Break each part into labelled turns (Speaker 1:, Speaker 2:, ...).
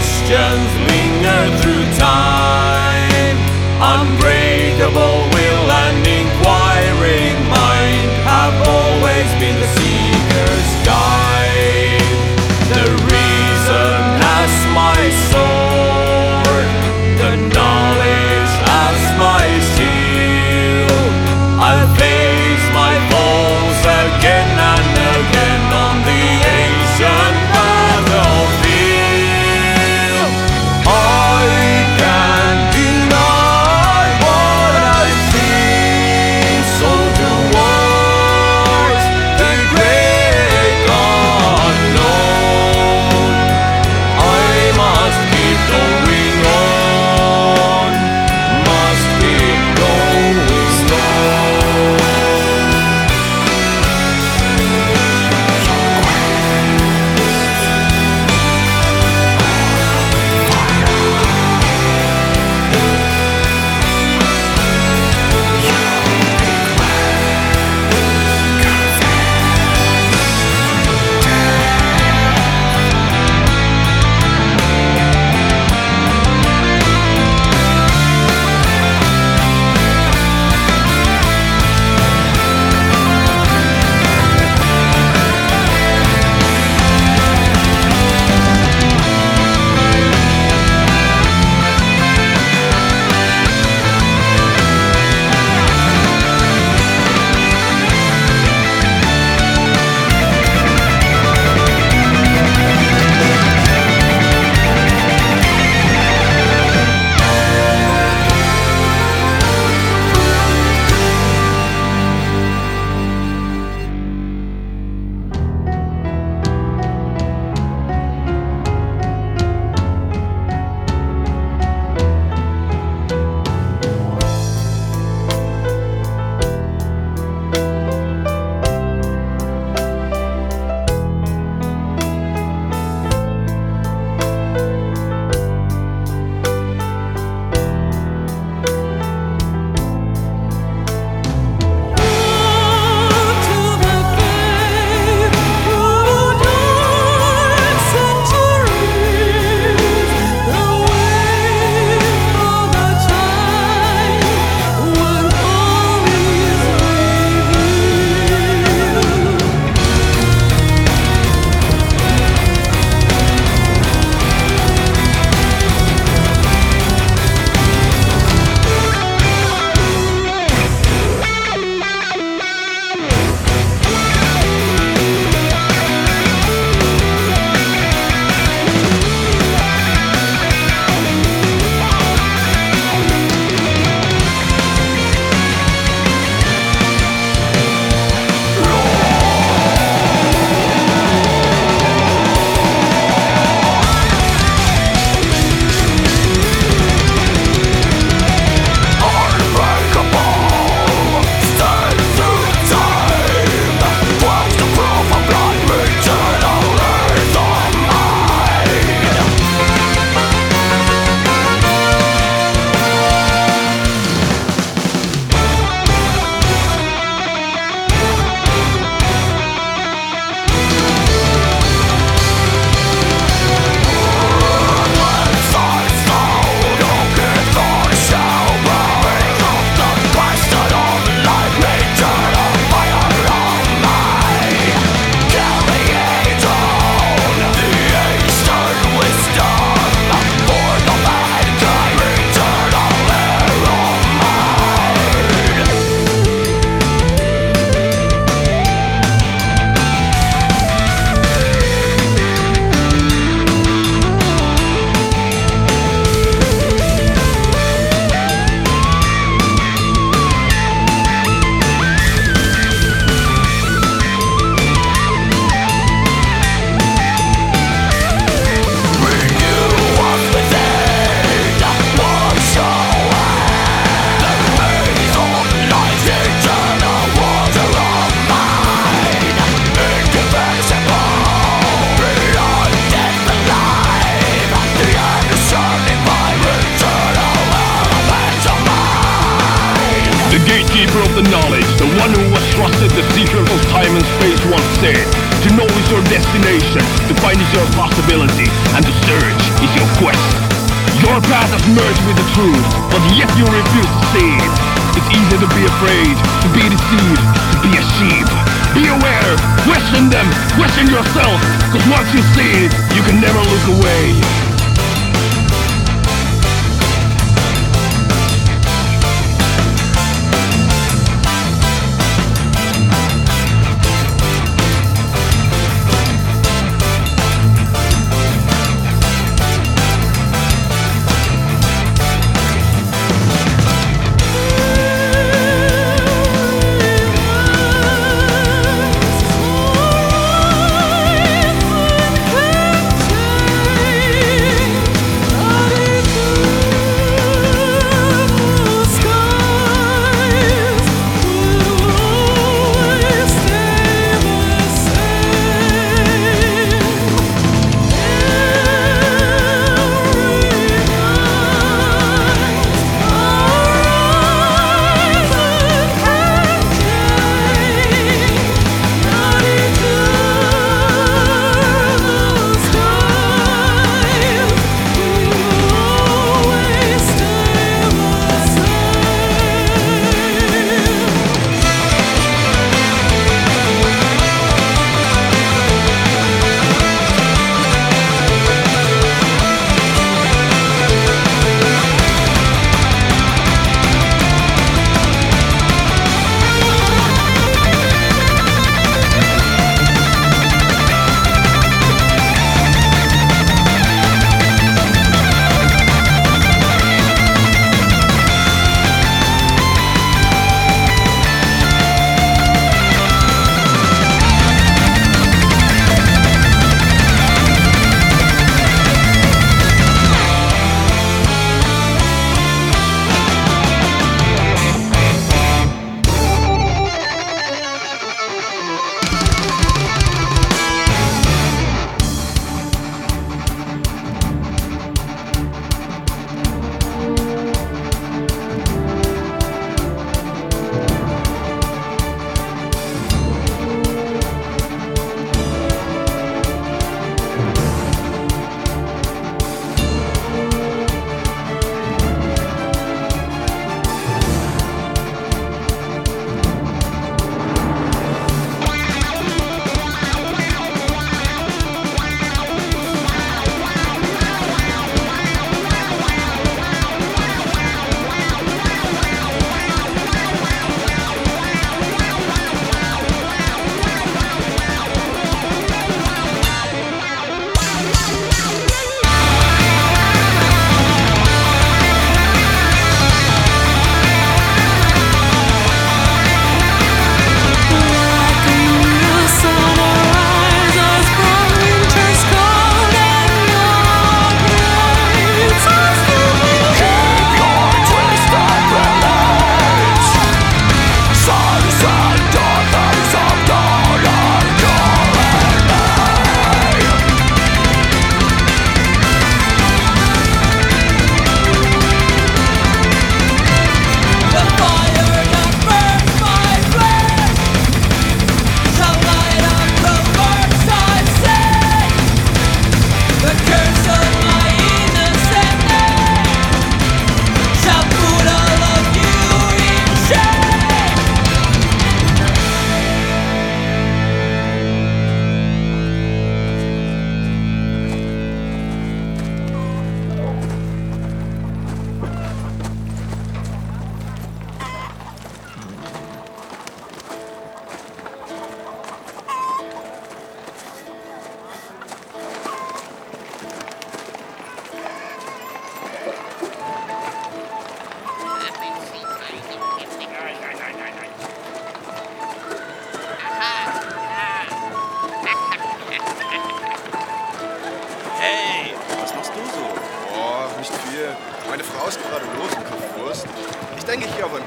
Speaker 1: Christians linger through time. Unbreakable. The gatekeeper of the knowledge, the one who was trusted the secret of time and space once said, to know is your destination, to find is your possibility, and to search is your quest. Your path has merged with the truth, but yet you refuse to see it. It's easy to be afraid, to be deceived, to be a sheep. Be aware, question them, question yourself, cause once you see it, you can never look away.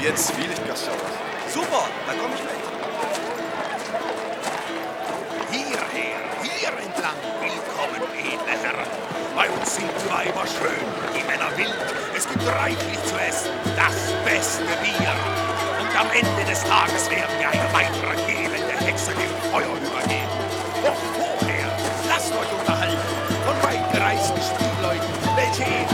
Speaker 2: Auf ein Bier in Zwielichtgasthaus.
Speaker 3: Super, dann komm ich mit.
Speaker 4: Hierher, hier entlang, willkommen, edle Herren. Bei uns sind die Weiber schön, die Männer wild. Es gibt reichlich zu essen, das beste Bier.
Speaker 1: am Ende des Tages werden wir eine weitere elende Hexe dem Feuer übergehen. Doch vorher, lasst euch unterhalten von weit gereisten Spielleuten, welche